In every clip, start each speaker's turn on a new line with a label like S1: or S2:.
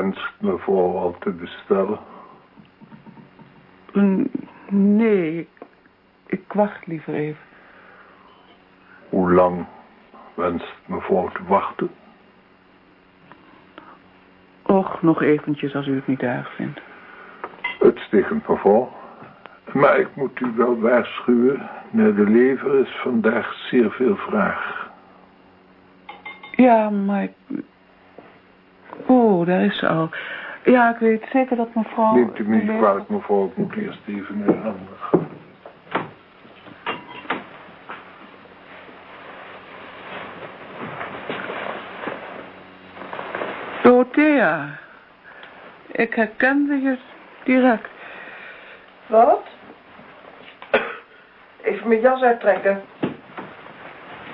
S1: wenst mevrouw al te bestellen?
S2: Mm, Nee, ik, ik wacht liever even.
S1: Hoe lang wenst mevrouw te wachten?
S2: Och, nog eventjes als u het niet erg vindt.
S1: Uitstekend mevrouw. Maar ik moet u wel waarschuwen. Naar de lever is vandaag zeer veel vraag.
S2: Ja, maar ik... Oh, daar is ze al. Ja, ik weet zeker dat mevrouw...
S1: Neemt u me niet kwalijk mevrouw. Ik moet eerst even naar de handen gaan.
S2: Dorothea. Ik herkende je direct.
S3: Wat? Even mijn jas uittrekken.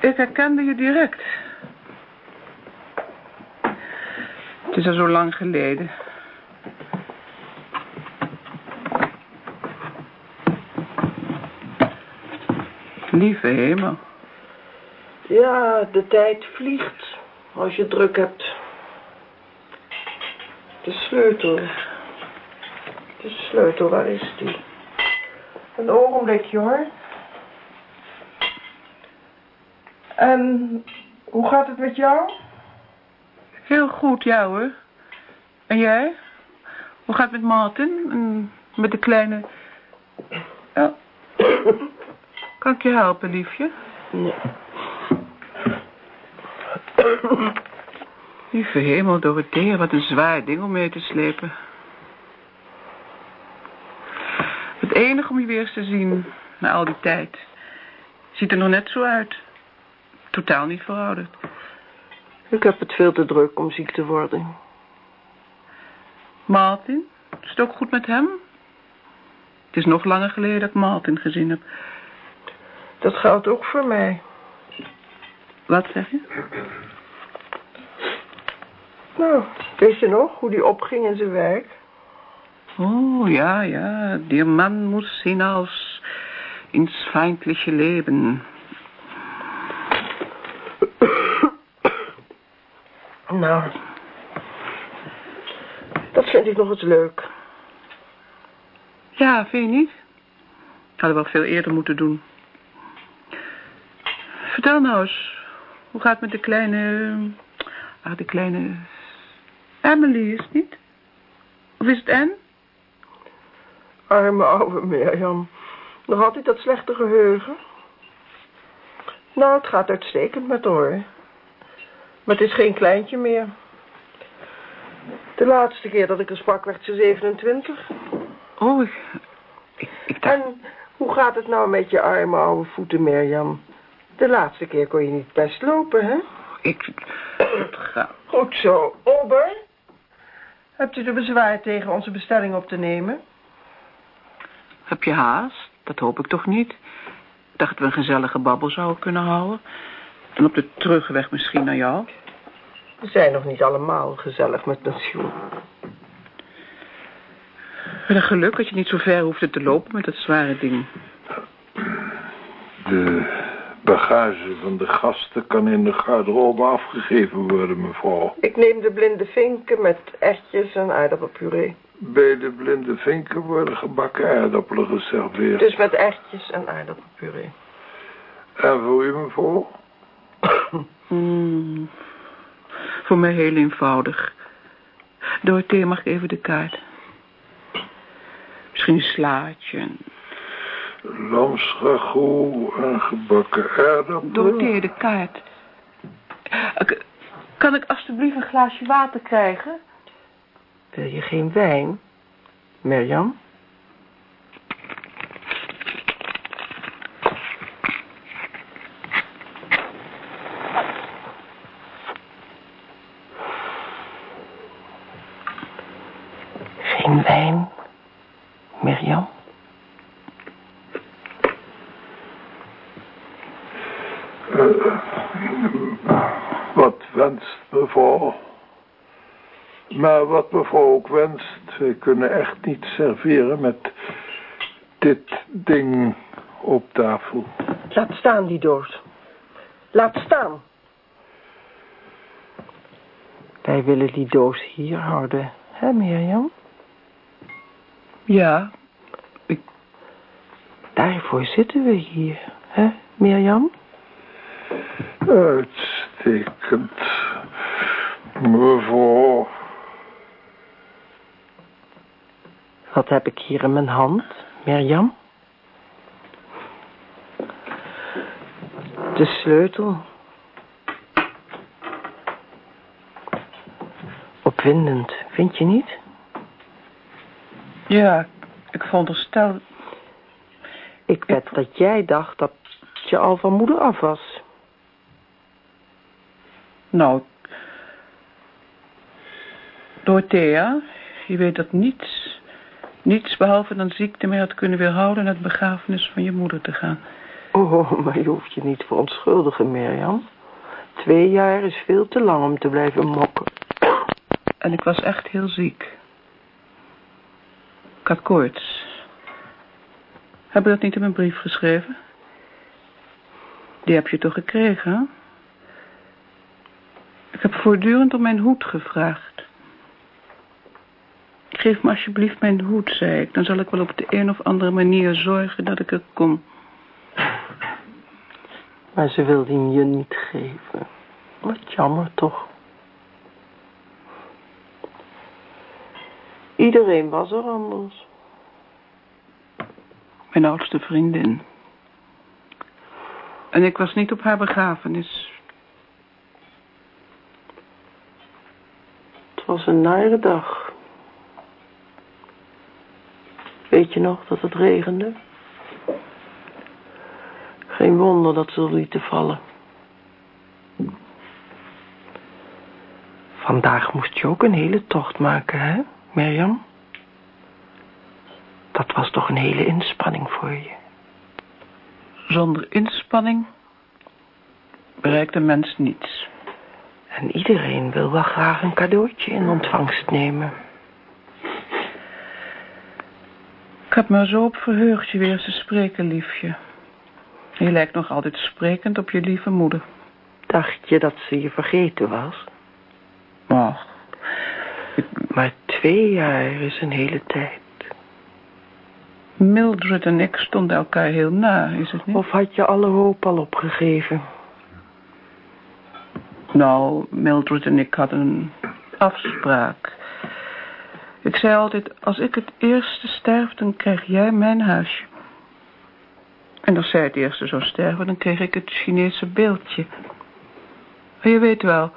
S2: Ik herkende je direct. Het is al zo lang geleden. Lieve hemel.
S3: Ja, de tijd vliegt als je druk hebt. De sleutel. De sleutel, waar is die? Een ogenblikje hoor. En hoe gaat het met jou?
S2: Heel goed, ja hoor. En jij? Hoe gaat het met Martin? En met de kleine... Ja. Kan ik je helpen, liefje?
S3: Nee.
S2: Lieve hemel, Dorothea, wat een zwaar ding om mee te slepen. Het enige om je weer eens te zien, na al die tijd. Ziet er nog net zo uit. Totaal niet verouderd.
S3: Ik heb het veel te druk om ziek te worden.
S2: Martin, is het ook goed met hem? Het is nog langer geleden dat ik Martin gezien heb.
S3: Dat geldt ook voor mij.
S2: Wat zeg je?
S3: Nou, weet je nog hoe die opging in zijn werk?
S2: Oh, ja, ja. Die man muss hinaus ins feindliche Leben.
S3: Nou, dat vind ik nog eens leuk.
S2: Ja, vind je niet? Hadden we wel veel eerder moeten doen. Vertel nou eens, hoe gaat het met de kleine... Ah, de kleine... Emily, is het niet? Of is het Anne?
S3: Arme oude Mirjam. Nog altijd dat slechte geheugen. Nou, het gaat uitstekend met haar. Maar het is geen kleintje meer. De laatste keer dat ik er sprak werd ze 27.
S2: Oh, ik, ik, ik dacht...
S3: En hoe gaat het nou met je arme oude voeten, Mirjam? De laatste keer kon je niet best lopen, hè?
S2: Ik... Het gaat...
S3: Goed zo. Ober, hebt u er bezwaar tegen onze bestelling op te nemen?
S2: Heb je haast? Dat hoop ik toch niet. Ik dacht dat we een gezellige babbel zouden kunnen houden. En op de terugweg misschien naar jou.
S3: We zijn nog niet allemaal gezellig met pensioen.
S2: Wat een geluk dat je niet zo ver hoefde te lopen met dat zware ding.
S1: De bagage van de gasten kan in de garderobe afgegeven worden, mevrouw.
S3: Ik neem de blinde vinken met ertjes en aardappelpuree.
S1: Bij de blinde vinken worden gebakken aardappelen geserveerd.
S3: Dus met ertjes en aardappelpuree.
S1: En voor u, mevrouw?
S2: Hmm. Voor mij heel eenvoudig. Dorothee, mag ik even de kaart? Misschien een slaatje. en-
S1: Lamsragout en gebakken aardappelen.
S2: Dorothee, de kaart. Eh, Kan ik alstublieft een glaasje water krijgen?
S3: Wil je geen wijn, Mirjam? Geen wijn, Mirjam?
S1: Wat wenst mevrouw? Maar wat mevrouw ook wenst, we kunnen echt niet serveren met dit ding op tafel.
S3: Laat staan die doos. Laat staan. Wij willen die doos hier houden, hè Mirjam?
S2: Ja,
S3: Daarvoor zitten we hier, hè Mirjam?
S1: Uitstekend. Mevrouw.
S3: Wat heb ik hier in mijn hand, Mirjam? De sleutel. Opwindend, vind je niet?
S2: ja, ik veronderstel...
S3: Ik wed dat jij dacht dat je al van moeder af was.
S2: Nou, Dorothea, je weet dat niets, niets behalve dan ziekte meer had kunnen weerhouden naar het begrafenis van je moeder te gaan.
S3: Oh, maar je hoeft je niet verontschuldigen, Mirjam. Twee jaar is veel te lang om te blijven mokken.
S2: En ik was echt heel ziek. Ik had koorts. Heb je dat niet in mijn brief geschreven? Die heb je toch gekregen, hè? Ik heb voortdurend om mijn hoed gevraagd. Geef me alsjeblieft mijn hoed, zei ik. Dan zal ik wel op de een of andere manier zorgen dat ik er kom.
S3: Maar ze wilde hem je niet geven. Wat jammer toch. Iedereen was er anders.
S2: Mijn oudste vriendin. En ik was niet op haar begrafenis.
S3: Het was een nare dag. Weet je nog dat het regende? Geen wonder dat ze er lieten vallen. Vandaag moest je ook een hele tocht maken, hè, Mirjam? Dat was toch een hele inspanning voor je.
S2: Zonder inspanning bereikt een mens niets.
S3: En iedereen wil wel graag een cadeautje in ontvangst nemen.
S2: Ik heb me zo op verheugd je weer eens te spreken, liefje. Je lijkt nog altijd sprekend op je lieve moeder.
S3: Dacht je dat ze je vergeten was?
S2: Ach,
S3: Maar twee jaar is een hele tijd.
S2: Mildred en ik stonden elkaar heel na, is het niet?
S3: Of had je alle hoop al opgegeven?
S2: Nou, Mildred en ik hadden een afspraak. Ik zei altijd, als ik het eerste sterf, dan krijg jij mijn huisje. En als zij het eerste zou sterven, dan kreeg ik het Chinese beeldje. Je weet wel,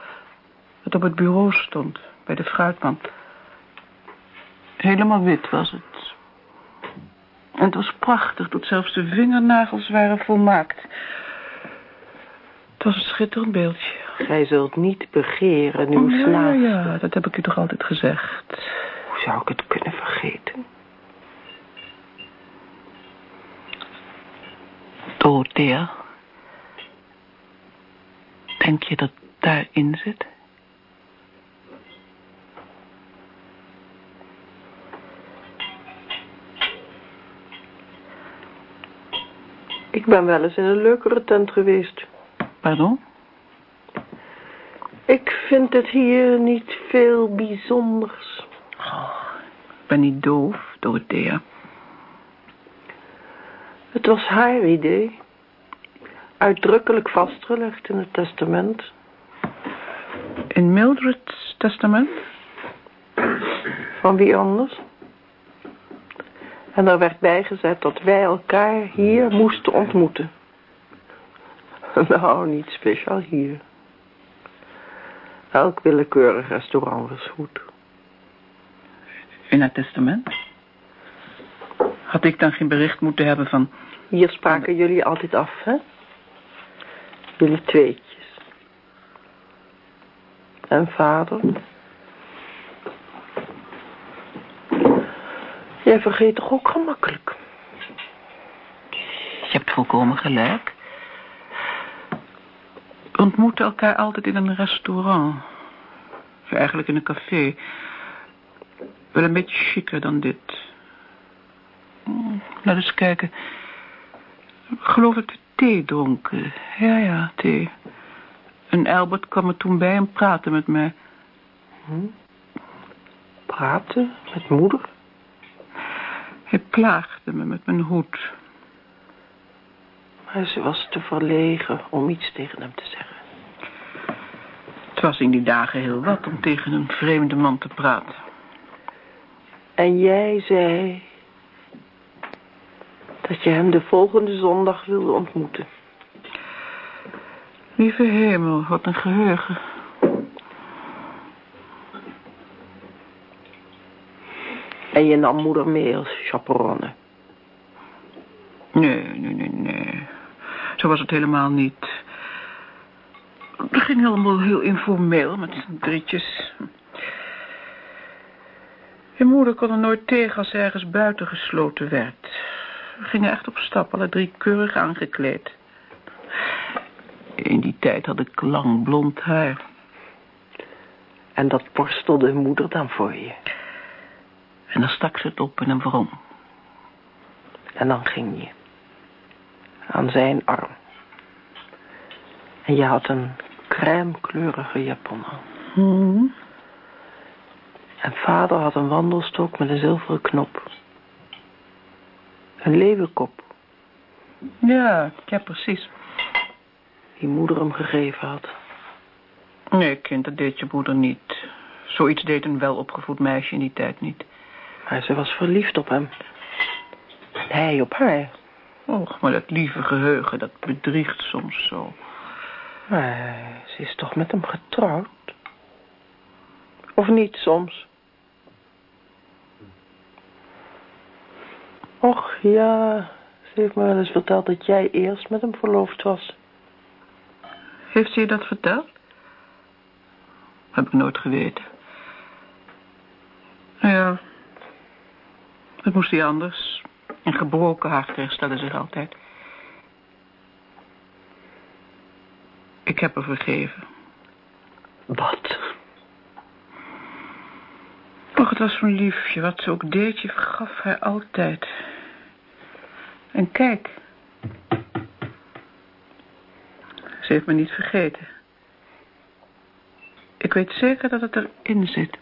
S2: dat op het bureau stond, bij de fruitman. Helemaal wit was het. En het was prachtig, tot zelfs de vingernagels waren volmaakt. Het was een schitterend beeldje.
S3: Gij zult niet begeren uw
S2: Oh, ja, ja, dat heb ik u toch altijd gezegd.
S3: Zou ik het kunnen vergeten?
S2: Dorothea. Denk je dat daarin zit?
S3: Ik ben wel eens in een leukere tent geweest.
S2: Pardon?
S3: Ik vind het hier niet veel bijzonders.
S2: Ik ben niet doof, Dorothea.
S3: Het was haar idee. Uitdrukkelijk vastgelegd in het testament.
S2: In Mildred's testament?
S3: Van wie anders? En er werd bijgezet dat wij elkaar hier moesten ontmoeten. Nou, niet speciaal hier. Elk willekeurig restaurant was goed.
S2: In het testament? Had ik dan geen bericht moeten hebben van...
S3: Hier spraken jullie altijd af, hè? Jullie tweetjes. En vader? Jij vergeet toch ook gemakkelijk?
S2: Je hebt volkomen gelijk. We ontmoeten elkaar altijd in een restaurant. Of eigenlijk in een café. Wel een beetje chiquer dan dit. Hmm, Laat eens kijken. Ik geloof dat we thee dronken. Ja, ja, thee. En Albert kwam er toen bij en praatte met mij.
S3: Hm? Praten met moeder?
S2: Hij plaagde me met mijn hoed.
S3: Maar ze was te verlegen om iets tegen hem te zeggen.
S2: Het was in die dagen heel wat om tegen een vreemde man te praten.
S3: En jij zei dat je hem de volgende zondag wilde ontmoeten.
S2: Lieve hemel, wat een geheugen.
S3: En je nam moeder mee als chaperonne.
S2: Nee, nee, nee, nee. Zo was het helemaal niet. Het ging helemaal heel informeel met drietjes. Moeder kon er nooit tegen als ze ergens buiten gesloten werd. We gingen echt op stap, alle drie keurig aangekleed. In die tijd had ik lang blond haar.
S3: En dat borstelde moeder dan voor je.
S2: En dan stak ze het op in een wrong.
S3: En dan ging je. Aan zijn arm. En je had een crème-kleurige japon aan.
S2: Hmm.
S3: En vader had een wandelstok met een zilveren knop. Een leeuwenkop,
S2: Ja, ja, precies.
S3: die moeder hem gegeven had.
S2: Nee, kind, dat deed je moeder niet. Zoiets deed een welopgevoed meisje in die tijd niet.
S3: Maar ze was verliefd op hem. En hij op haar.
S2: Och, maar dat lieve geheugen, dat bedriegt soms zo.
S3: Maar ze is toch met hem getrouwd? Of niet soms? Och ja, ze heeft me wel eens verteld dat jij eerst met hem verloofd was.
S2: Heeft ze je dat verteld? Heb ik nooit geweten. Ja, het moest hij anders. Een gebroken hart herstellen zich altijd. Ik heb haar vergeven.
S3: Wat?
S2: Och, het was zo'n liefje. Wat ze ook deed, je vergaf haar altijd. En kijk. Ze heeft me niet vergeten. Ik weet zeker dat het erin zit.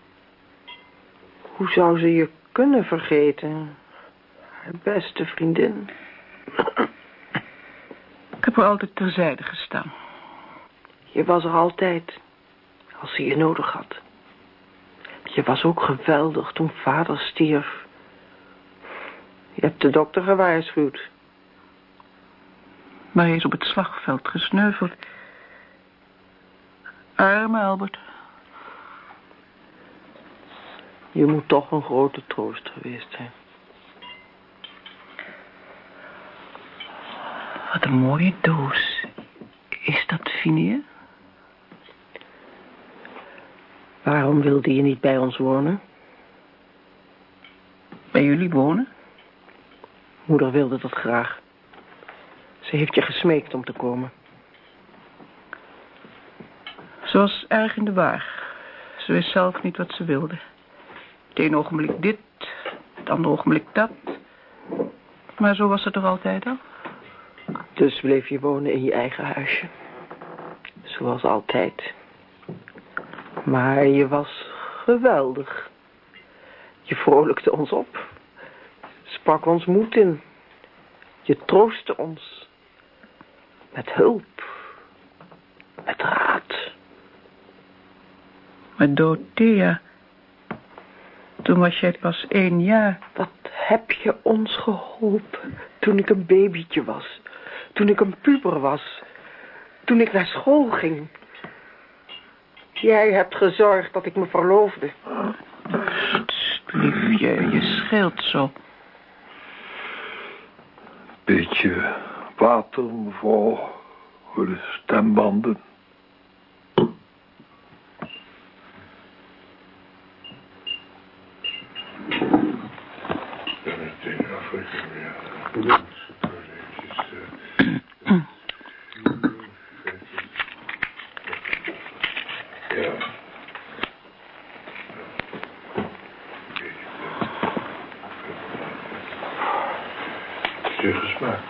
S3: Hoe zou ze je kunnen vergeten? Haar beste vriendin.
S2: Ik heb haar altijd terzijde gestaan.
S3: Je was er altijd, als ze je nodig had. Je was ook geweldig toen vader stierf. Je hebt de dokter gewaarschuwd.
S2: Maar hij is op het slagveld gesneuveld. Arme Albert.
S3: Je moet toch een grote troost geweest zijn.
S2: Wat een mooie doos. Is dat Finia?
S3: Waarom wilde je niet bij ons wonen?
S2: Bij jullie wonen?
S3: Moeder wilde dat graag. Ze heeft je gesmeekt om te komen.
S2: Ze was erg in de war. Ze wist zelf niet wat ze wilde. Het ene ogenblik dit, het andere ogenblik dat. Maar zo was het toch altijd al?
S3: Dus bleef je wonen in je eigen huisje. Zoals altijd. Maar je was geweldig. Je vrolijkte ons op. Sprak ons moed in. Je troostte ons. Met hulp. Met raad.
S2: Maar Dorothea, toen was jij pas één jaar.
S3: Wat heb je ons geholpen toen ik een babytje was. Toen ik een puber was. Toen ik naar school ging. Jij hebt gezorgd dat ik me verloofde.
S2: Liefje, je scheelt zo.
S1: Beetje water, voor de stembanden. Zuur gesmaakt.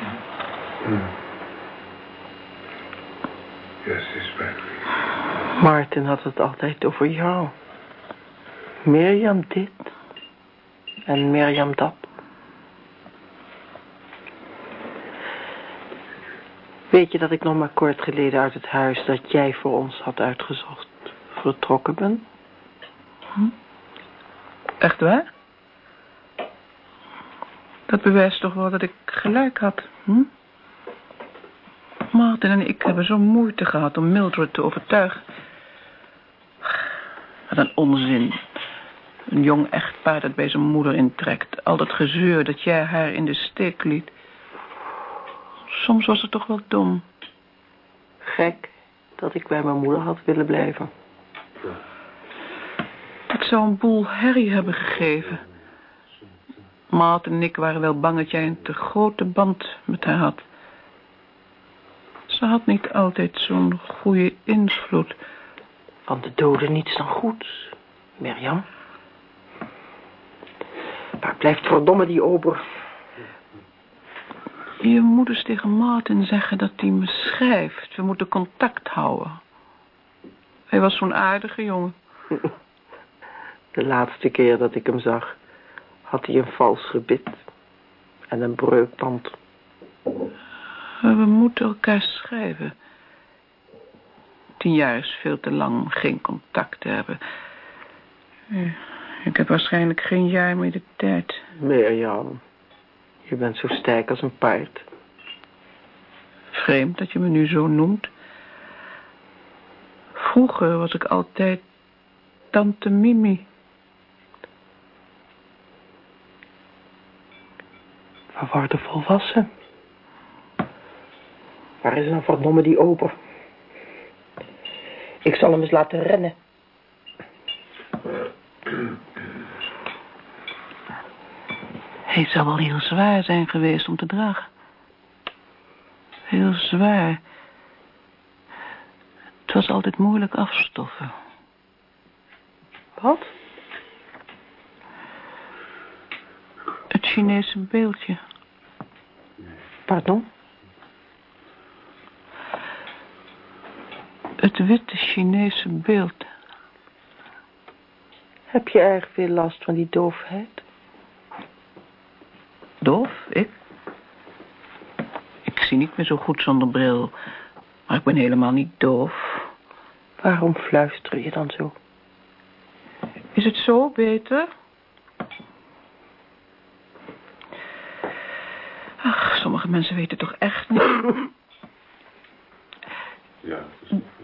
S1: Ja, ze is bij
S3: Martin had het altijd over jou. Mirjam dit en Mirjam dat. Weet je dat ik nog maar kort geleden uit het huis dat jij voor ons had uitgezocht vertrokken ben?
S2: Echt waar? Dat bewijst toch wel dat ik gelijk had, hm? Martin en ik hebben zo'n moeite gehad om Mildred te overtuigen. Wat een onzin. Een jong echtpaar dat bij zijn moeder intrekt. Al dat gezeur dat jij haar in de steek liet. Soms was het toch wel dom.
S3: Gek dat ik bij mijn moeder had willen blijven.
S2: Dat zou een boel herrie hebben gegeven. Maat en ik waren wel bang dat jij een te grote band met haar had. Ze had niet altijd zo'n goede invloed.
S3: Van de doden niets dan goed, Mirjam. Waar blijft verdomme die ober?
S2: Je moet eens tegen Martin zeggen dat hij me schrijft. We moeten contact houden. Hij was zo'n aardige jongen.
S3: De laatste keer dat ik hem zag, had hij een vals gebit en een breukband.
S2: We moeten elkaar schrijven. Tien jaar is veel te lang om geen contact te hebben. Eh, Ik heb waarschijnlijk geen jaar meer de tijd.
S3: Mirjam, je bent zo sterk als een paard.
S2: Vreemd dat je me nu zo noemt. Vroeger was ik altijd tante Mimi.
S3: We worden volwassen. Waar is dan verdomme die oper? Ik zal hem eens laten rennen.
S2: Hij zou wel heel zwaar zijn geweest om te dragen. Heel zwaar. Het was altijd moeilijk afstoffen.
S3: Wat?
S2: Het Chinese beeldje.
S3: Pardon?
S2: Het witte Chinese beeld.
S3: Heb je erg veel last van die doofheid?
S2: Doof, ik? Ik zie niet meer zo goed zonder bril. Maar ik ben helemaal niet doof.
S3: Waarom fluister je dan zo?
S2: Is het zo beter? Ach, sommige mensen weten toch echt niet.
S1: Ja,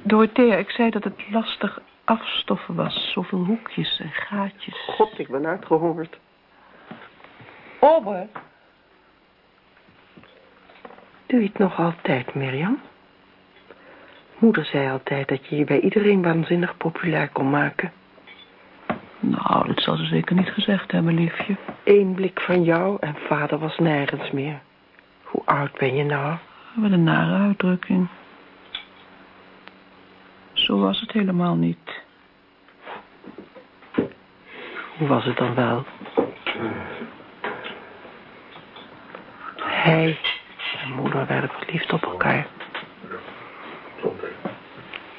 S2: Dorothea, ik zei dat het lastig afstoffen was. Zoveel hoekjes en gaatjes.
S3: God, ik ben uitgehongerd.
S2: Ober.
S3: Doe je het nog altijd, Mirjam? Moeder zei altijd dat je je bij iedereen waanzinnig populair kon maken.
S2: Nou, dat zal ze zeker niet gezegd hebben, liefje.
S3: Eén blik van jou en vader was nergens meer. Oud ben je nou?
S2: Wat een nare uitdrukking. Zo was het helemaal niet.
S3: Hoe was het dan wel? Hij en moeder werden verliefd op elkaar.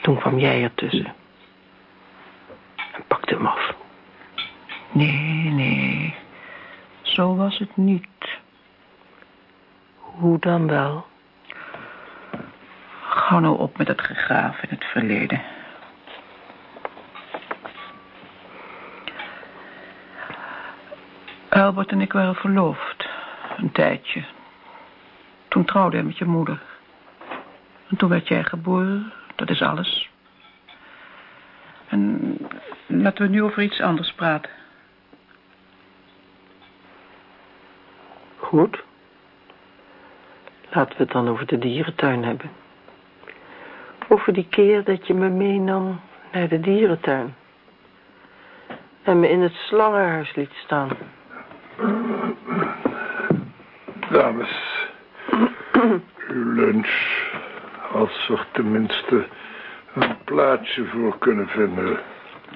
S3: Toen kwam jij ertussen. En pakte hem af.
S2: Nee, nee. Zo was het niet.
S3: Hoe dan wel?
S2: Gauw nou op met het gegraaf in het verleden. Albert en ik waren verloofd. Een tijdje. Toen trouwde hij met je moeder. En toen werd jij geboren. Dat is alles. En laten we nu over iets anders praten.
S3: Goed. Laten we het dan over de dierentuin hebben. Over die keer dat je me meenam naar de dierentuin. En me in het slangenhuis liet staan.
S1: Dames, uw lunch. Als we tenminste een plaatsje voor kunnen vinden.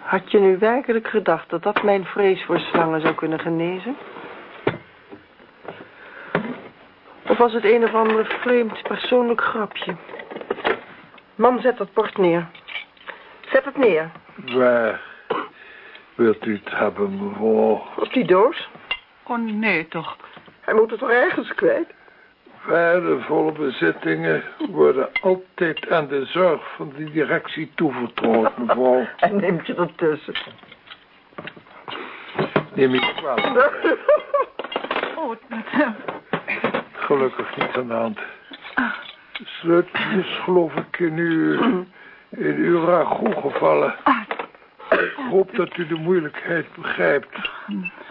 S3: Had je nu werkelijk gedacht dat dat mijn vrees voor slangen zou kunnen genezen? Of was het een of ander vreemd persoonlijk grapje? Man, zet dat bord neer. Zet het neer.
S1: Waar? Wilt u het hebben, mevrouw?
S3: Op die doos?
S2: Oh, nee toch.
S3: Hij moet het toch ergens kwijt?
S1: Waardevolle bezittingen worden altijd aan de zorg van de directie toevertrouwd, mevrouw.
S3: En neemt je ertussen.
S1: Neem ik kwalijk.
S2: Oh, hem.
S1: Gelukkig niet aan de hand. Sleutel is geloof ik in uw, in uw ragout gevallen. Ik hoop dat u de moeilijkheid begrijpt.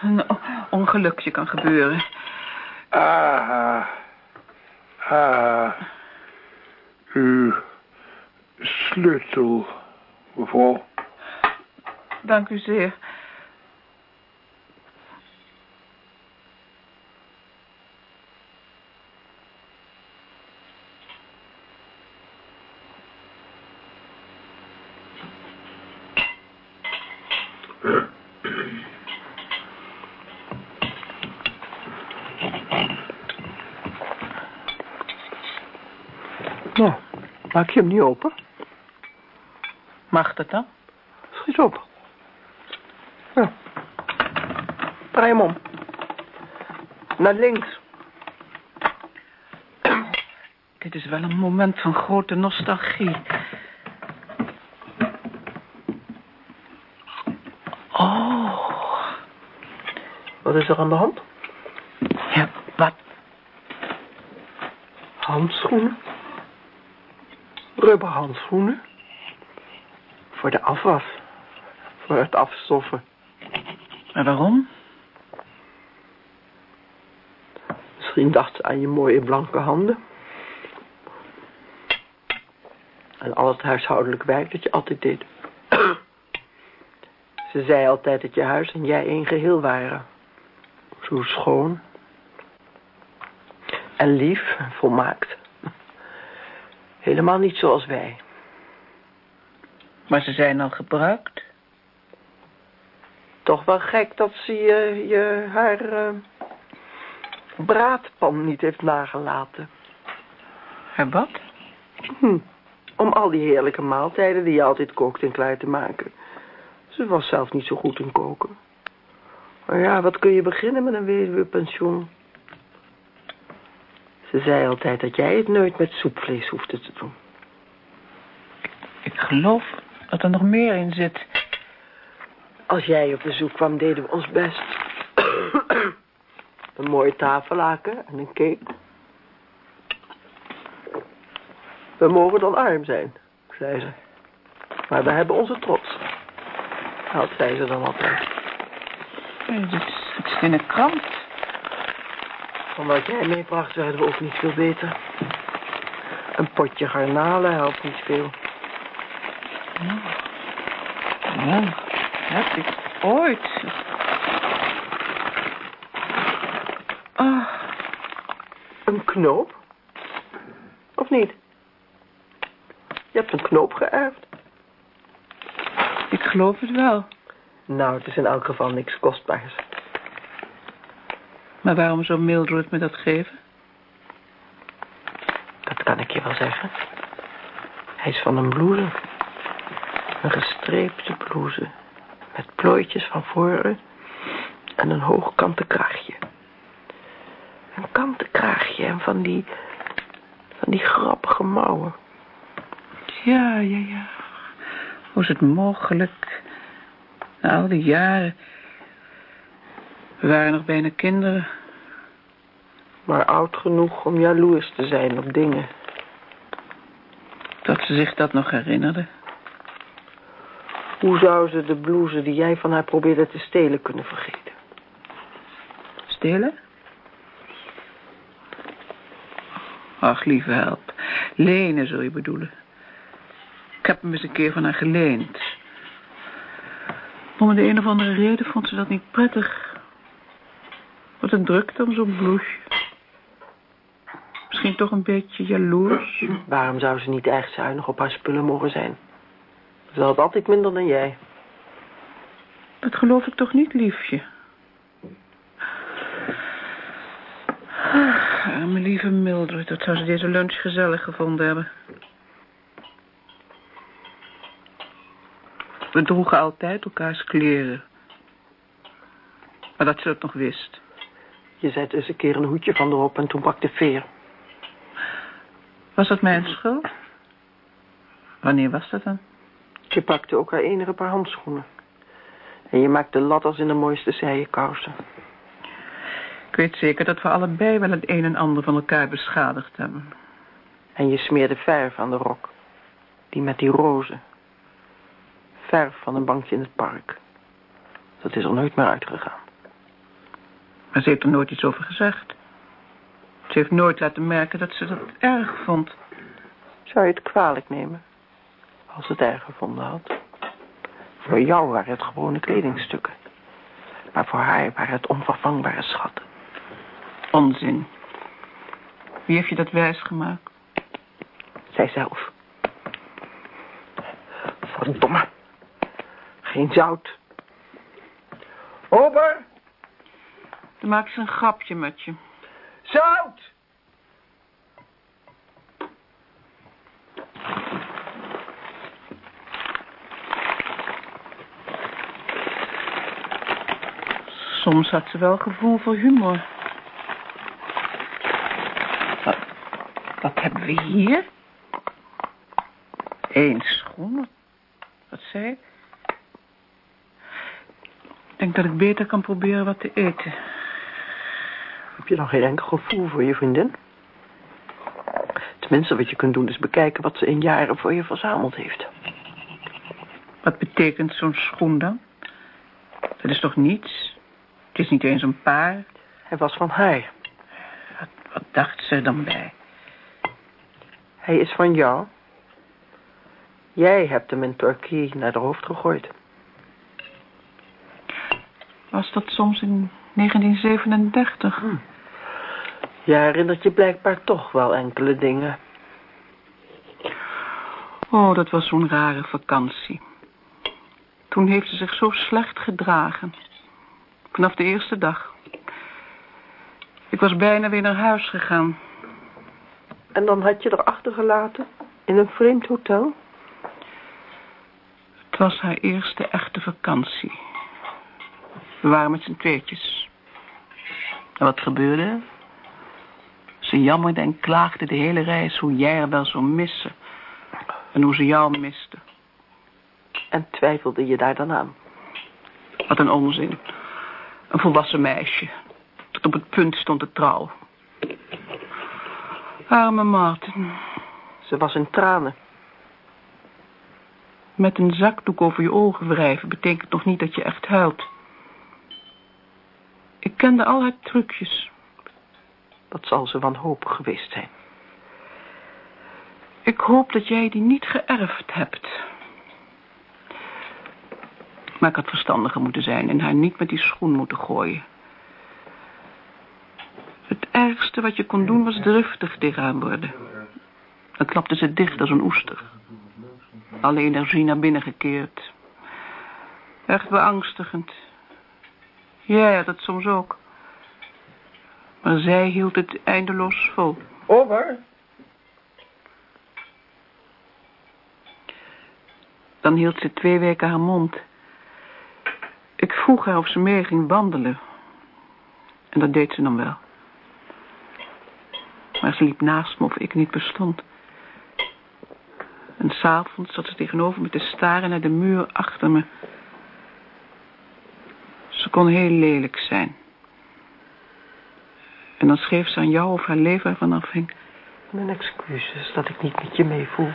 S2: Een ongelukje kan gebeuren.
S1: Ah, ah, uw sleutel, mevrouw.
S2: Dank u zeer.
S3: Nou, maak je hem niet open?
S2: Mag dat dan?
S3: Schiet op. Ja. Draai hem om. Naar links.
S2: Dit is wel een moment van grote nostalgie. Oh,
S3: Wat is er aan de hand?
S2: ja, wat?
S3: Handschoenen. Rubberhandschoenen. Voor de afwas. Voor het afstoffen.
S2: En waarom?
S3: Misschien dacht ze aan je mooie blanke handen. En al het huishoudelijk werk dat je altijd deed. Ze zei altijd dat je huis en jij één geheel waren. Zo schoon. En lief en volmaakt. Helemaal niet zoals wij.
S2: Maar ze zijn al gebruikt.
S3: Toch wel gek dat ze je, je haar eh, braadpan niet heeft nagelaten.
S2: En wat?
S3: Hm. Om al die heerlijke maaltijden die je altijd kookt en klaar te maken. Ze was zelf niet zo goed in koken. Maar ja, wat kun je beginnen met een weduwepensioen? Ze zei altijd dat jij het nooit met soepvlees hoefde te doen.
S2: Ik geloof dat er nog meer in zit.
S3: Als jij op bezoek kwam, deden we ons best. een mooie tafellaken en een cake. We mogen dan arm zijn, zei ze. Maar we hebben onze trots. Dat zei ze dan altijd.
S2: Het is, het is in een krant.
S3: Van wat jij meebracht werden we ook niet veel beter. Een potje garnalen helpt niet veel.
S2: Ja, heb ik ooit. Ah,
S3: Een knoop? Of niet? Je hebt een knoop geërfd.
S2: ik geloof het wel.
S3: Nou, het is in elk geval niks kostbaars.
S2: Maar waarom zou Mildred me dat geven?
S3: Dat kan ik je wel zeggen. Hij is van een blouse. Een gestreepte blouse. Met plooitjes van voren. En een hoogkanten kraagje. Een kanten kraagje en van die... Van die grappige mouwen.
S2: Ja, ja, ja. Hoe is het mogelijk? Na al die jaren. We waren nog bijna kinderen.
S3: Maar oud genoeg om jaloers te zijn op dingen.
S2: Dat ze zich dat nog herinnerde.
S3: Hoe zou ze de blouse die jij van haar probeerde te stelen kunnen vergeten?
S2: Stelen? Ach, lieve help. Lenen zul je bedoelen. Ik heb hem eens een keer van haar geleend. Om de een of andere reden vond ze dat niet prettig. Wat een drukte om zo'n blouseje. Misschien toch een beetje jaloers.
S3: Waarom zou ze niet erg zuinig op haar spullen mogen zijn? Ze had altijd minder dan jij.
S2: Dat geloof ik toch niet, liefje? Ah, mijn lieve Mildred, dat zou ze deze lunch gezellig gevonden hebben. We droegen altijd elkaars kleren. Maar dat ze het nog wist.
S3: Je zet eens een keer een hoedje van erop en toen brak de veer.
S2: Was dat mijn schuld? Wanneer was dat dan?
S3: Je pakte ook haar enige paar handschoenen. En je maakte ladders in de mooiste zijen kousen.
S2: Ik weet zeker dat we allebei wel het een en ander van elkaar beschadigd hebben.
S3: En je smeerde verf aan de rok. Die met die rozen. Verf van een bankje in het park. Dat is er nooit meer uitgegaan.
S2: Maar ze heeft er nooit iets over gezegd. Ze heeft nooit laten merken dat ze dat erg vond.
S3: Zou je het kwalijk nemen? Als ze het erg gevonden had. Voor jou waren het gewone kledingstukken. Maar voor haar waren het onvervangbare schatten.
S2: Onzin. Wie heeft je dat wijsgemaakt?
S3: Zijzelf. Verdomme. Geen zout. Ober,
S2: Dan maakt ze een grapje met je.
S3: Zout!
S2: Soms had ze wel gevoel voor humor. Wat, wat hebben we hier? Eén schoen. Wat zei ik? Ik denk dat ik beter kan proberen wat te eten.
S3: Heb je dan geen enkel gevoel voor je vriendin? Tenminste, wat je kunt doen is bekijken wat ze in jaren voor je verzameld heeft.
S2: Wat betekent zo'n schoen dan? Dat is toch niets? Het is niet eens een paar.
S3: Hij was van haar.
S2: Wat, wat dacht ze dan bij?
S3: Hij is van jou. Jij hebt hem in Turkije naar de hoofd gegooid.
S2: Was dat soms in 1937?
S3: Je herinnert je blijkbaar toch wel enkele dingen.
S2: Oh, dat was zo'n rare vakantie. Toen heeft ze zich zo slecht gedragen. Vanaf de eerste dag. Ik was bijna weer naar huis gegaan.
S3: En dan had je er achtergelaten in een vreemd hotel.
S2: Het was haar eerste echte vakantie. We waren met z'n tweetjes. En wat gebeurde er? Ze jammerde en klaagde de hele reis hoe jij er wel zou missen. En hoe ze jou miste.
S3: En twijfelde je daar dan aan.
S2: Wat een onzin. Een volwassen meisje. Dat op het punt stond te trouwen. Arme Martin.
S3: Ze was in tranen.
S2: Met een zakdoek over je ogen wrijven betekent nog niet dat je echt huilt. Ik kende al haar trucjes.
S3: Wat zal ze wanhopig geweest zijn.
S2: Ik hoop dat jij die niet geërfd hebt. Maar ik had verstandiger moeten zijn en haar niet met die schoen moeten gooien. Het ergste wat je kon doen was driftig tegen haar worden. Dan klapte ze dicht als een oester. Alle energie naar binnen gekeerd. Echt beangstigend. Had het soms ook. Maar zij hield het eindeloos vol.
S3: Ober,
S2: Dan hield ze twee weken haar mond. Ik vroeg haar of ze mee ging wandelen. En dat deed ze dan wel. Maar ze liep naast me of ik niet bestond. En s'avonds zat ze tegenover me te staren naar de muur achter me. Ze kon heel lelijk zijn. En dan schreef ze aan jou of haar leven ervan afhing.
S3: mijn excuses dat ik niet met je meevoel.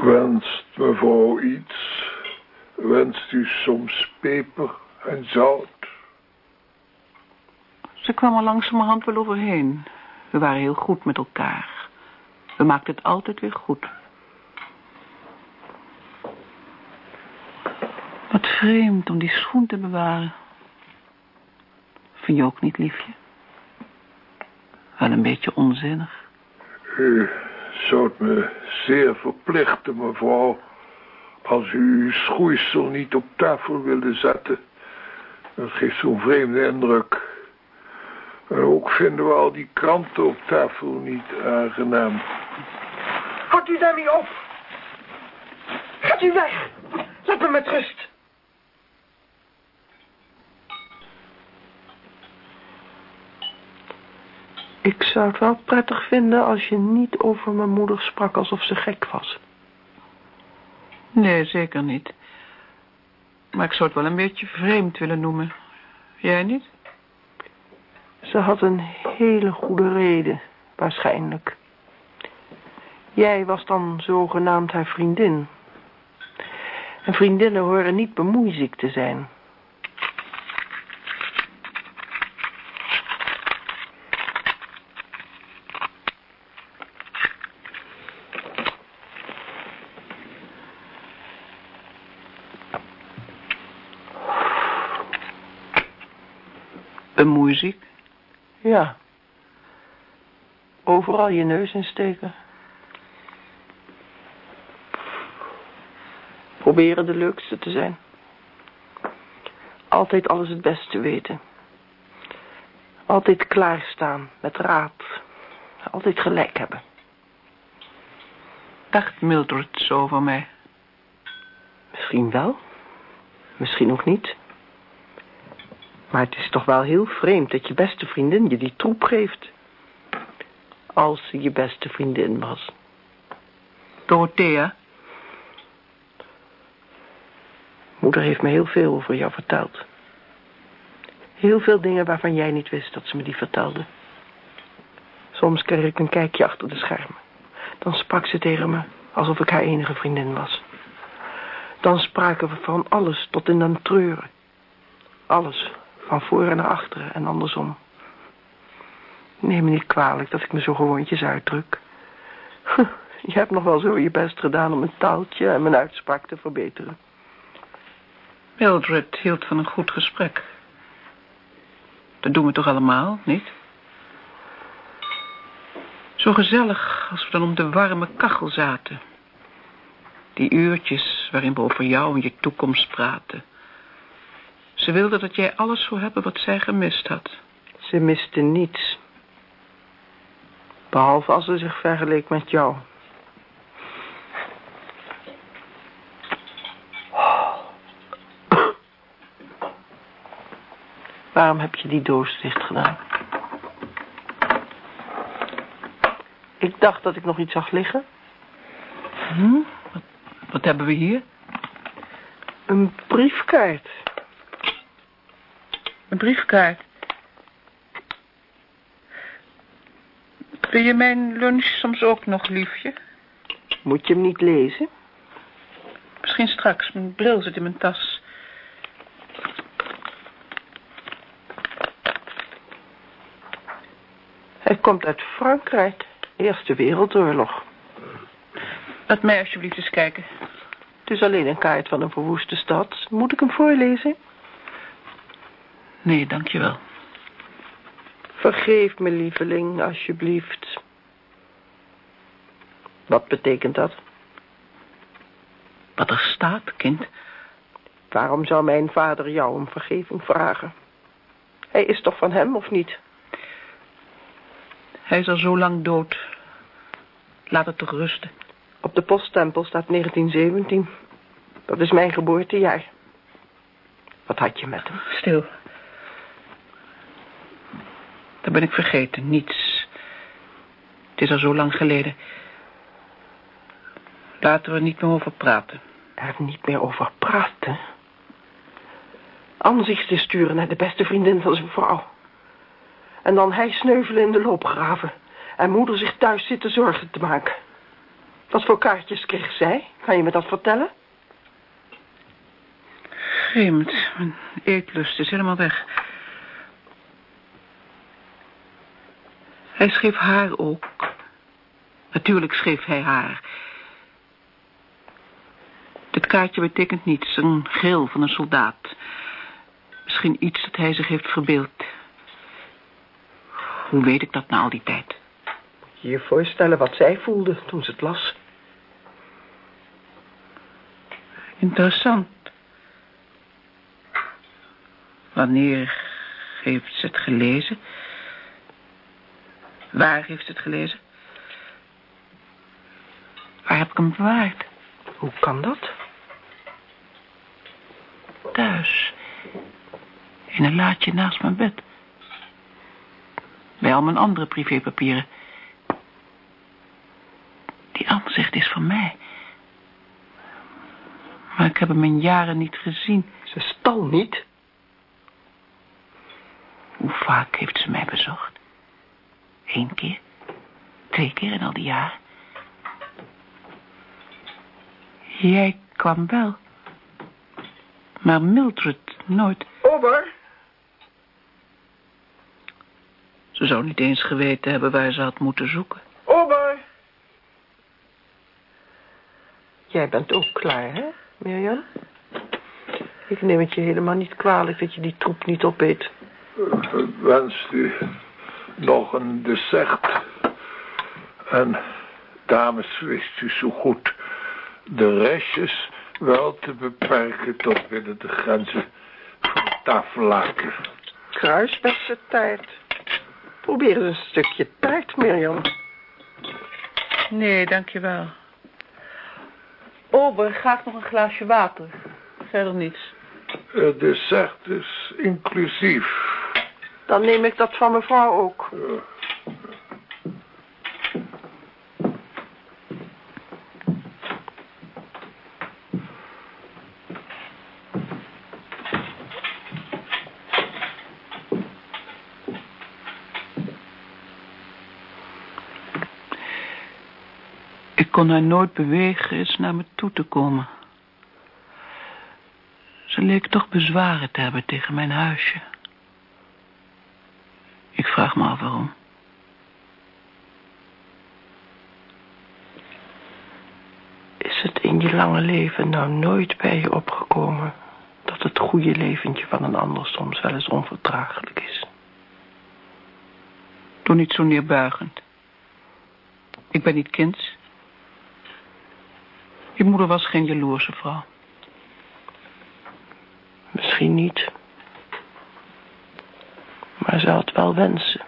S1: Wenst mevrouw iets? Wenst u soms peper en zout?
S2: Ze kwam er langzamerhand wel overheen. We waren heel goed met elkaar. We maakten het altijd weer goed. Wat vreemd om die schoen te bewaren. Vind je ook niet, liefje? Wel een beetje onzinnig.
S1: U zou het me zeer verplichten, mevrouw, als u uw schoeisel niet op tafel wilde zetten. Dat geeft zo'n vreemde indruk. En ook vinden we al die kranten op tafel niet aangenaam.
S3: Houd u daarmee op. Gaat u weg. Laat me met rust. Ik zou het wel prettig vinden als je niet over mijn moeder sprak alsof ze gek was.
S2: Nee, zeker niet. Maar ik zou het wel een beetje vreemd willen noemen. Jij niet?
S3: Ze had een hele goede reden, waarschijnlijk. Jij was dan zogenaamd haar vriendin. En vriendinnen horen niet bemoeiziek te zijn. Ja. Overal je neus in steken. Proberen de leukste te zijn. Altijd alles het beste weten. Altijd klaarstaan met raad. Altijd gelijk hebben.
S2: Dacht Mildred zo van mij?
S3: Misschien wel. Misschien ook niet. Maar het is toch wel heel vreemd dat je beste vriendin je die troep geeft. Als ze je beste vriendin was.
S2: Dorothea?
S3: Moeder heeft me heel veel over jou verteld. Heel veel dingen waarvan jij niet wist dat ze me die vertelde. Soms kreeg ik een kijkje achter de schermen. Dan sprak ze tegen me alsof ik haar enige vriendin was. Dan spraken we van alles tot in den treuren. Alles, van voren naar achteren en andersom. Neem me niet kwalijk dat ik me zo gewoontjes uitdruk. Je hebt nog wel zo je best gedaan om een taaltje en mijn uitspraak te verbeteren.
S2: Mildred hield van een goed gesprek. Dat doen we toch allemaal, niet? Zo gezellig als we dan om de warme kachel zaten. Die uurtjes waarin we over jou en je toekomst praten. Ze wilde dat jij alles zou hebben wat zij gemist had.
S3: Ze miste niets. Behalve als ze zich vergeleek met jou. Waarom heb je die doos dicht gedaan? Ik dacht dat ik nog iets zag liggen.
S2: Hm? Wat, wat hebben we hier?
S3: Een briefkaart.
S2: Een briefkaart. Wil je mijn lunch soms ook nog, liefje?
S3: Moet je hem niet lezen?
S2: Misschien straks. Mijn bril zit in mijn tas.
S3: Hij komt uit Frankrijk. Eerste Wereldoorlog.
S2: Laat mij alsjeblieft eens kijken.
S3: Het is alleen een kaart van een verwoeste stad. Moet ik hem voorlezen?
S2: Nee, dankjewel.
S3: Vergeef me, lieveling, alsjeblieft. Wat betekent dat?
S2: Wat er staat, kind.
S3: Waarom zou mijn vader jou om vergeving vragen? Hij is toch van hem, of niet?
S2: Hij is al zo lang dood. Laat het toch rusten.
S3: Op de poststempel staat 1917. Dat is mijn geboortejaar. Wat had je met hem?
S2: Stil. Dat ben ik vergeten. Niets. Het is al zo lang geleden. Laten we er niet meer over praten.
S3: Er niet meer over praten? Anzichten sturen naar de beste vriendin van zijn vrouw. En dan hij sneuvelen in de loopgraven. En moeder zich thuis zitten zorgen te maken. Wat voor kaartjes kreeg zij? Kan je me dat vertellen?
S2: Vreemd. Mijn eetlust is helemaal weg. Hij schreef haar ook. Natuurlijk schreef hij haar. Dit kaartje betekent niets. Een gil van een soldaat. Misschien iets dat hij zich heeft verbeeld. Hoe weet ik dat na al die tijd?
S3: Moet je je voorstellen wat zij voelde toen ze het las?
S2: Interessant. Wanneer heeft ze het gelezen? Waar heeft ze het gelezen? Waar heb ik hem bewaard?
S3: Hoe kan dat?
S2: Thuis. In een laadje naast mijn bed. Bij al mijn andere privépapieren. Die aanzicht is van mij. Maar ik heb hem in jaren niet gezien.
S3: Ze stal niet.
S2: Hoe vaak heeft ze mij bezocht? Eén keer? Twee keer in al die jaren? Jij kwam wel. Maar Mildred nooit.
S3: Ober,
S2: Ze zou niet eens geweten hebben waar ze had moeten zoeken.
S3: Ober. Jij bent ook klaar, hè, Mirjam? Ik neem het je helemaal niet kwalijk dat je die troep niet opeet.
S1: Wenst u nog een dessert? En dames, wist u zo goed de restjes wel te beperken tot binnen de grenzen van het tafellaken.
S3: Kruisbeste taart. Probeer eens een stukje taart, Mirjam.
S2: Nee, dankjewel. Ober, graag nog een glaasje water. Verder niets.
S1: Het dessert is inclusief.
S3: Dan neem ik dat van mevrouw ook.
S2: Ik kon haar nooit bewegen naar me toe te komen. Ze leek toch bezwaren te hebben tegen mijn huisje. Vraag me af waarom.
S3: Is het in je lange leven nou nooit bij je opgekomen... dat het goede leventje van een ander soms wel eens onverdraaglijk is?
S2: Doe niet zo neerbuigend. Ik ben niet kind. Je moeder was geen jaloerse vrouw.
S3: Misschien niet. Maar ze had wel wensen.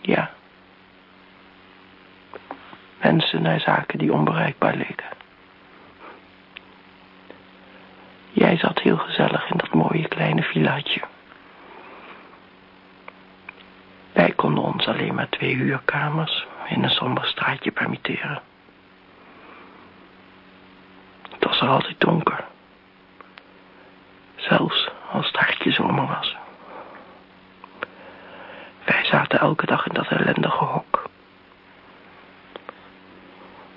S3: Ja. Wensen naar zaken die onbereikbaar leken. Jij zat heel gezellig in dat mooie kleine villaatje. Wij konden ons alleen maar twee huurkamers in een somber straatje permitteren. Het was er altijd donker. Zelfs als het hartje zomer was. Wij zaten elke dag in dat ellendige hok.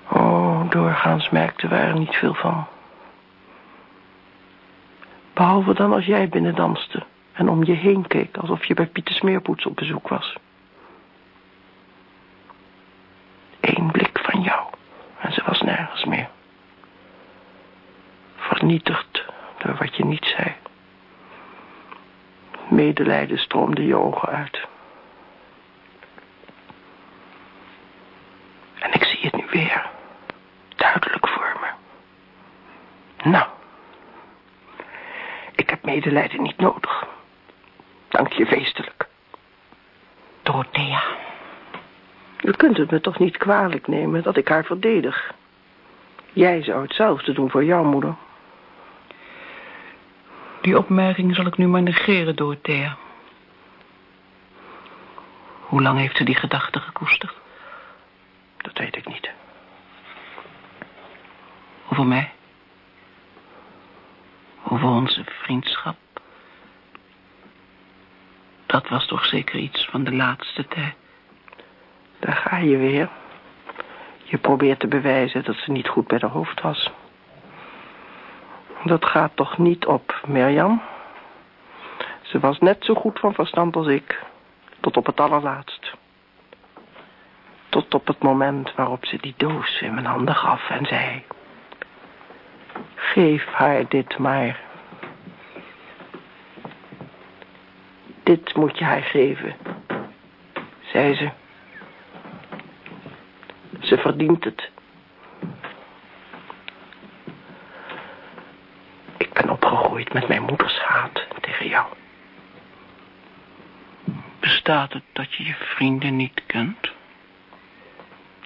S3: Oh, doorgaans merkten wij er niet veel van. Behalve dan als jij binnendanste en om je heen keek alsof je bij Pieter Smeerpoets op bezoek was. Eén blik van jou en ze was nergens meer. Vernietigd door wat je niet zei. Medelijden stroomde je ogen uit. En ik zie het nu weer. Duidelijk voor me. Nou. Ik heb medelijden niet nodig. Dank je feestelijk.
S2: Dorothea.
S3: Je kunt het me toch niet kwalijk nemen dat ik haar verdedig. Jij zou hetzelfde doen voor jouw moeder.
S2: Die opmerking zal ik nu maar negeren, Dorothea. Hoe lang heeft ze die gedachte gekoesterd?
S3: Dat weet ik niet.
S2: Over mij? Over onze vriendschap? Dat was toch zeker iets van de laatste tijd.
S3: Daar ga je weer. Je probeert te bewijzen dat ze niet goed bij de hoofd was. Dat gaat toch niet op, Mirjam? Ze was net zo goed van verstand als ik. Tot op het allerlaatst. Tot op het moment waarop ze die doos in mijn handen gaf en zei... Geef haar dit maar. Dit moet je haar geven, zei ze. Ze verdient het. Ik ben opgegroeid met mijn moeders haat tegen jou.
S2: Bestaat het dat je je vrienden niet kent?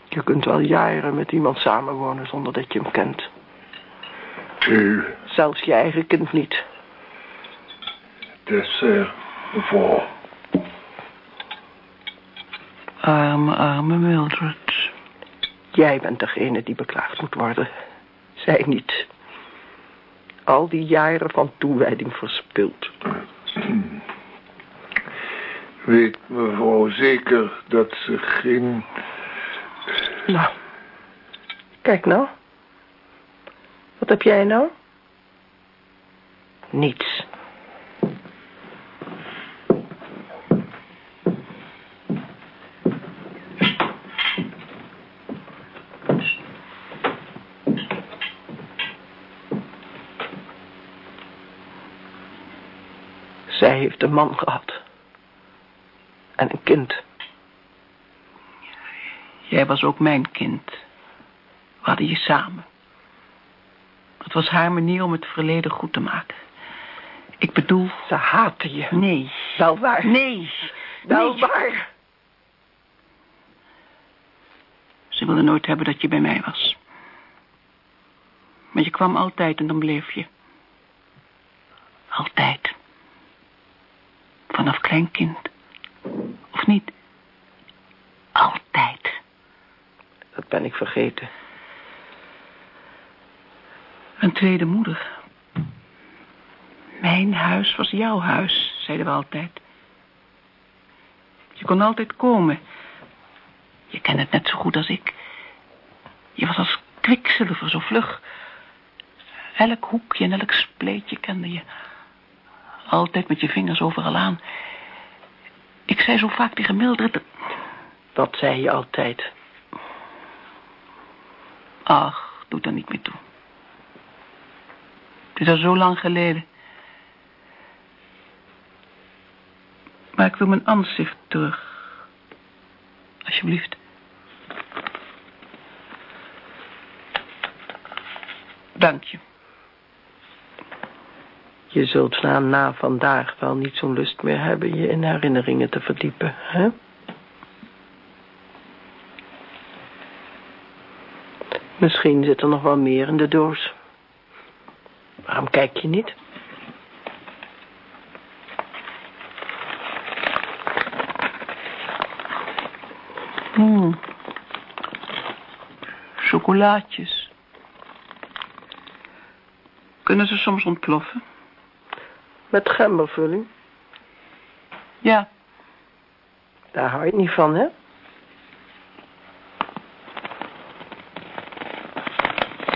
S3: Je kunt wel jaren met iemand samenwonen zonder dat je hem kent.
S1: U,
S3: Zelfs je eigen kind niet.
S1: dessert voor.
S2: Arme, arme Mildred.
S3: Jij bent degene die beklaagd moet worden. Zij niet. Al die jaren van toewijding verspild.
S1: Weet mevrouw zeker dat ze geen...
S3: Nou, kijk nou. Wat heb jij nou? Niets. Zij heeft een man gehad. En een kind.
S2: Jij was ook mijn kind. We hadden je samen. Het was haar manier om het verleden goed te maken. Ik bedoel...
S3: Ze haatte je.
S2: Nee.
S3: Wel waar.
S2: Nee.
S3: Wel
S2: Nee.
S3: waar.
S2: Ze wilde nooit hebben dat je bij mij was. Maar je kwam altijd en dan bleef je. Altijd. Vanaf klein kind. Of niet? Altijd.
S3: Dat ben ik vergeten.
S2: Een tweede moeder. Mijn huis was jouw huis, zeiden we altijd. Je kon altijd komen. Je kent het net zo goed als ik. Je was als kwikzilver, zo vlug. Elk hoekje en elk spleetje kende je. Altijd met je vingers overal aan. Ik zei zo vaak tegen Mildred...
S3: Dat zei je altijd.
S2: Ach, doet er niet meer toe. Het is al zo lang geleden. Maar ik wil mijn ansicht terug. Alsjeblieft. Dank je.
S3: Je zult na, vandaag wel niet zo'n lust meer hebben je in herinneringen te verdiepen, hè? Misschien zit er nog wel meer in de doos. Waarom kijk je niet?
S2: Hmm. Chocolaatjes. Kunnen ze soms ontploffen?
S3: Met gembervulling.
S2: Ja,
S3: Daar hou je niet van, hè?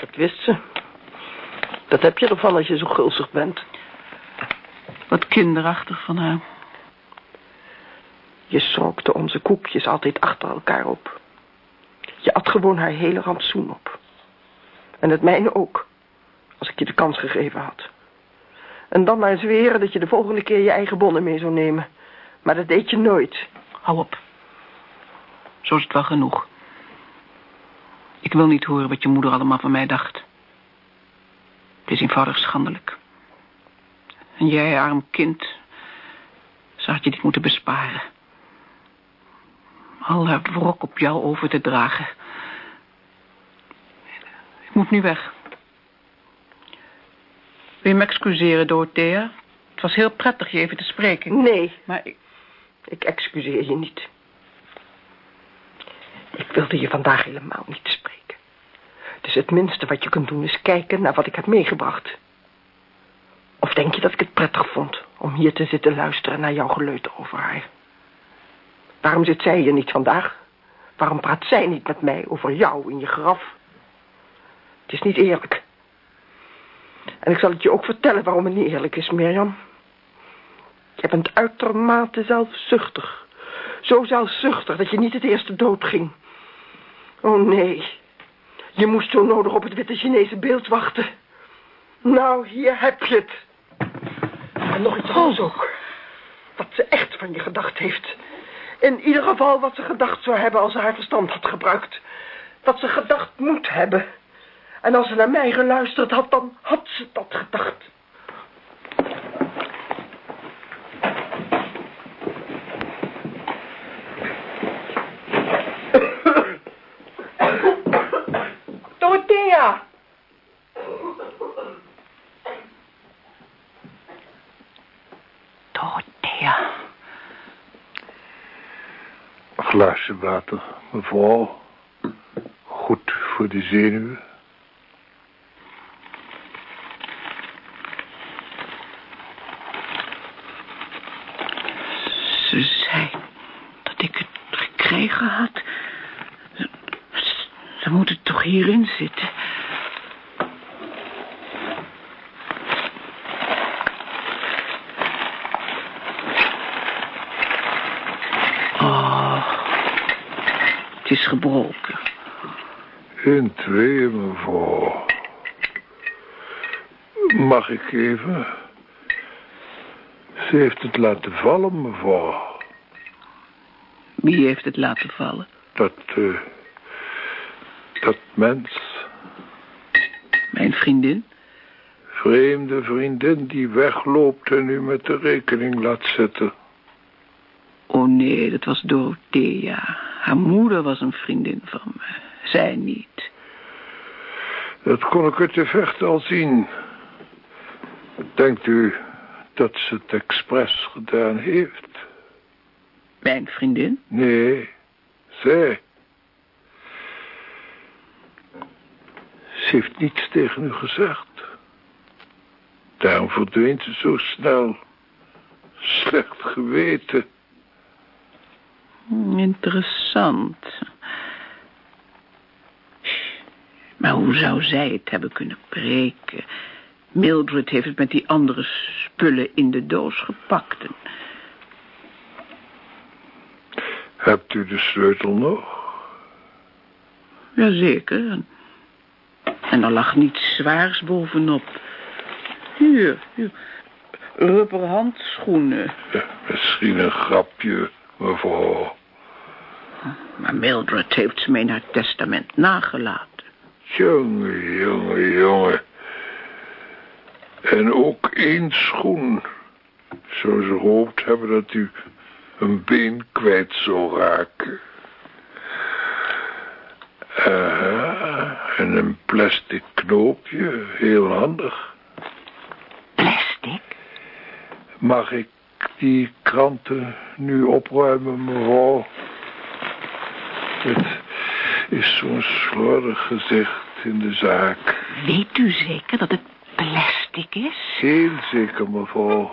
S3: Dat wist ze. Dat heb je ervan als je zo gulzig bent.
S2: wat kinderachtig van haar.
S3: Je strookte onze koekjes altijd achter elkaar op. Je at gewoon haar hele rantsoen op. En het mijne ook, als ik je de kans gegeven had. En dan maar zweren dat je de volgende keer je eigen bonnen mee zou nemen. Maar dat deed je nooit.
S2: Hou op. Zo is het wel genoeg. Ik wil niet horen wat je moeder allemaal van mij dacht. Het is eenvoudig schandelijk. En jij, arm kind, zou je dit moeten besparen. Al het wrok op jou over te dragen. Ik moet nu weg. Wil je me excuseren, Dorothea? Het was heel prettig je even te spreken.
S3: Nee,
S2: Maar ik...
S3: ik excuseer je niet. Ik wilde je vandaag helemaal niet spreken. Dus het minste wat je kunt doen is kijken naar wat ik heb meegebracht. Of denk je dat ik het prettig vond om hier te zitten luisteren naar jouw geleuter over haar? Waarom zit zij hier niet vandaag? Waarom praat zij niet met mij over jou in je graf? Het is niet eerlijk. En ik zal het je ook vertellen waarom het niet eerlijk is, Mirjam. Je bent uitermate zelfzuchtig. Zo zelfzuchtig dat je niet het eerste dood ging. Oh nee. Je moest zo nodig op het witte Chinese beeld wachten. Nou, hier heb je het. En nog iets anders ook. Wat ze echt van je gedacht heeft. In ieder geval wat ze gedacht zou hebben als ze haar verstand had gebruikt. Wat ze gedacht moet hebben. En als ze naar mij geluisterd had, dan had ze dat gedacht. Dorothea!
S2: Dorothea.
S1: glaasje water, mevrouw. Goed voor de zenuwen.
S2: Ze zei dat ik het gekregen had. Ze, ze moet het toch hierin zitten. Oh, het is gebroken.
S1: In twee, mevrouw. Mag ik even? Ze heeft het laten vallen, mevrouw.
S2: Wie heeft het laten vallen?
S1: Dat, eh, dat mens,
S2: Mijn vriendin?
S1: vreemde vriendin die wegloopt en u met de rekening laat zitten.
S2: Oh nee, dat was Dorothea. Haar moeder was een vriendin van me. Zij niet.
S1: Dat kon ik uit de vecht al zien. Denkt u dat ze het expres gedaan heeft?
S2: Mijn vriendin?
S1: Nee, zij. Ze heeft niets tegen u gezegd. Daarom verdwijnt ze zo snel. Slecht geweten.
S2: Hmm, Interessant. Maar hoe zou zij het hebben kunnen breken? Mildred heeft het met die andere spullen in de doos gepakt. En
S1: Hebt u de sleutel nog?
S2: Jazeker. En, en er lag niets zwaars bovenop. Hier, hier. Rubber handschoenen.
S1: Ja, misschien een grapje, mevrouw.
S2: Maar Mildred heeft ze me in haar testament nagelaten.
S1: Jongen, jongen, jongen. En ook één schoen. Zou ze gehoopt hebben dat u een been kwijt zou raken. Aha, en een plastic knoopje, heel handig.
S2: Plastic?
S1: Mag ik die kranten nu opruimen, mevrouw? Het is zo'n slordig gezicht in de zaak.
S2: Weet u zeker dat het plastic is?
S1: Heel zeker, mevrouw.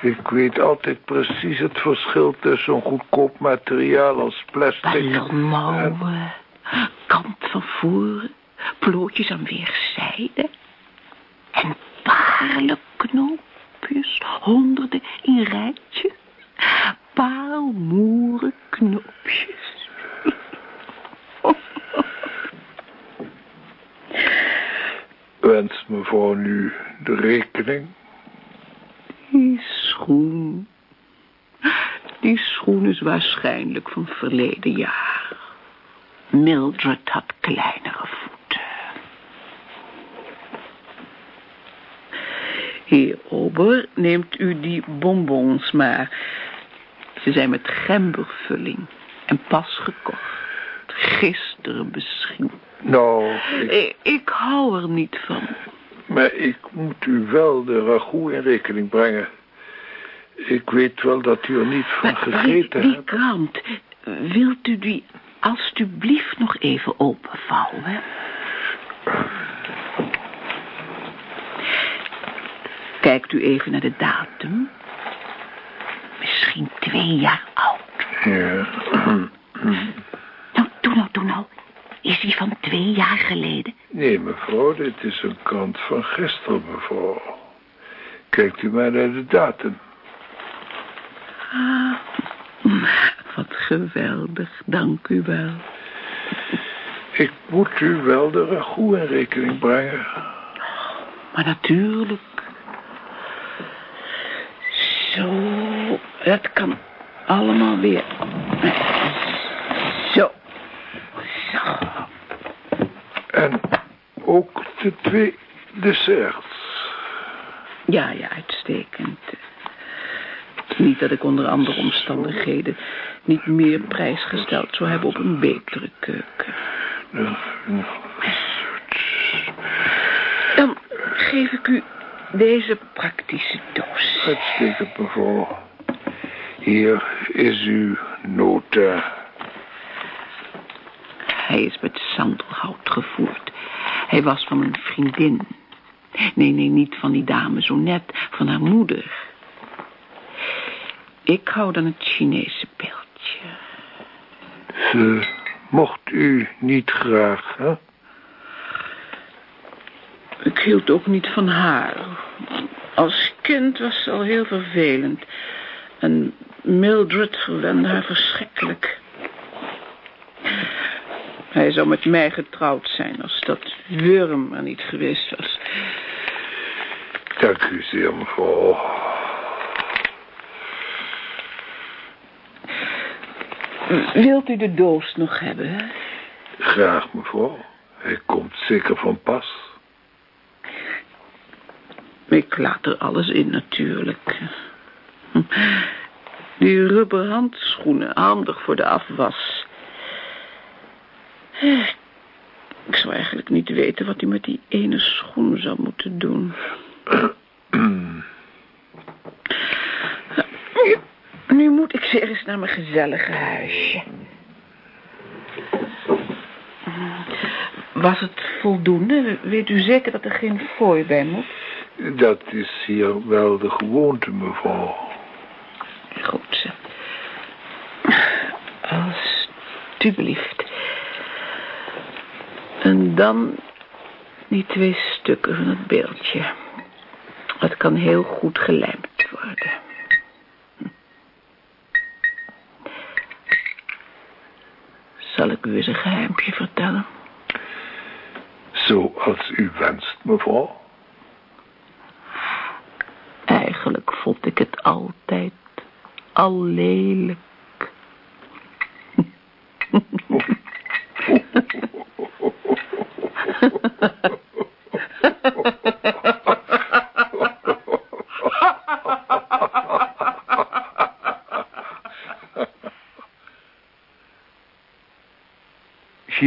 S1: Ik weet altijd precies het verschil tussen een goedkoop materiaal als plastic... en-
S2: Ballonmouwen, kant van voren, plootjes aan weerszijden. En paarlenknoopjes, honderden in rijtjes. Paalmoerenknoopjes.
S1: Wenst mevrouw nu de rekening?
S2: Die schoen. Die schoen is waarschijnlijk van verleden jaar. Mildred had kleinere voeten. Heer Ober, neemt u die bonbons maar. Ze zijn met gembervulling en pas gekocht. Gisteren misschien.
S1: Nou, ik,
S2: Ik, ik hou er niet van.
S1: maar ik moet u wel de ragout in rekening brengen. Ik weet wel dat u er niet van
S2: Maar
S1: gegeten
S2: die
S1: hebt.
S2: krant, wilt u die alstublieft nog even openvouwen? Kijkt u even naar de datum. Misschien twee jaar oud.
S1: Ja.
S2: Nou, doe nou, doe nou. Is die van twee jaar geleden?
S1: Nee, mevrouw, dit is een krant van gisteren, mevrouw. Kijkt u maar naar de datum.
S2: Ah, wat geweldig, dank u wel.
S1: Ik moet u wel de ragout in rekening brengen.
S2: Maar natuurlijk. Zo, dat kan allemaal weer. Zo. Zo.
S1: En ook de twee desserts.
S2: Ja, ja, uitstekend. Niet dat ik onder andere omstandigheden niet meer prijs gesteld zou hebben op een betere keuken. Dan geef ik u deze praktische doos.
S1: Uitstekend, mevrouw. Hier is uw nota.
S2: Hij is met. Hij was van een vriendin. Nee, nee, niet van die dame zo net, van haar moeder. Ik hou dan het Chinese beeldje.
S1: Ze mocht u niet graag, hè?
S2: Ik hield ook niet van haar. Als kind was ze al heel vervelend. En Mildred verwende haar verschrikkelijk. Hij zou met mij getrouwd zijn als dat Wurm er niet geweest was.
S1: Dank u zeer, mevrouw.
S2: Wilt u de doos nog hebben?
S1: Graag, mevrouw. Hij komt zeker van pas.
S2: Ik laat er alles in natuurlijk. Die rubberhandschoenen, handig voor de afwas. Ik zou eigenlijk niet weten wat hij met die ene schoen zou moeten doen. Nu, nu moet ik weer eens naar mijn gezellige huisje. Was het voldoende? Weet u zeker dat er geen fooi bij moet?
S1: Dat is hier wel de gewoonte, mevrouw.
S2: Goed. Alsjeblieft. Dan die twee stukken van het beeldje. Het kan heel goed gelijmd worden. Zal ik u eens een geheimpje vertellen?
S1: Zoals u wenst, mevrouw.
S2: Eigenlijk vond ik het altijd al lelijk.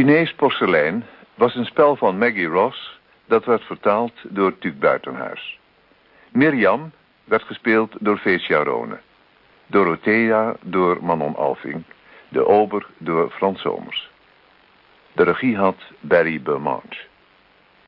S4: Chinees porselein was een spel van Maggie Ross... dat werd vertaald door Tuuk Buitenhuis. Mirjam werd gespeeld door Feecia Rone. Dorothea door Manon Alving. De ober door Frans Somers. De regie had Barry Beaumont.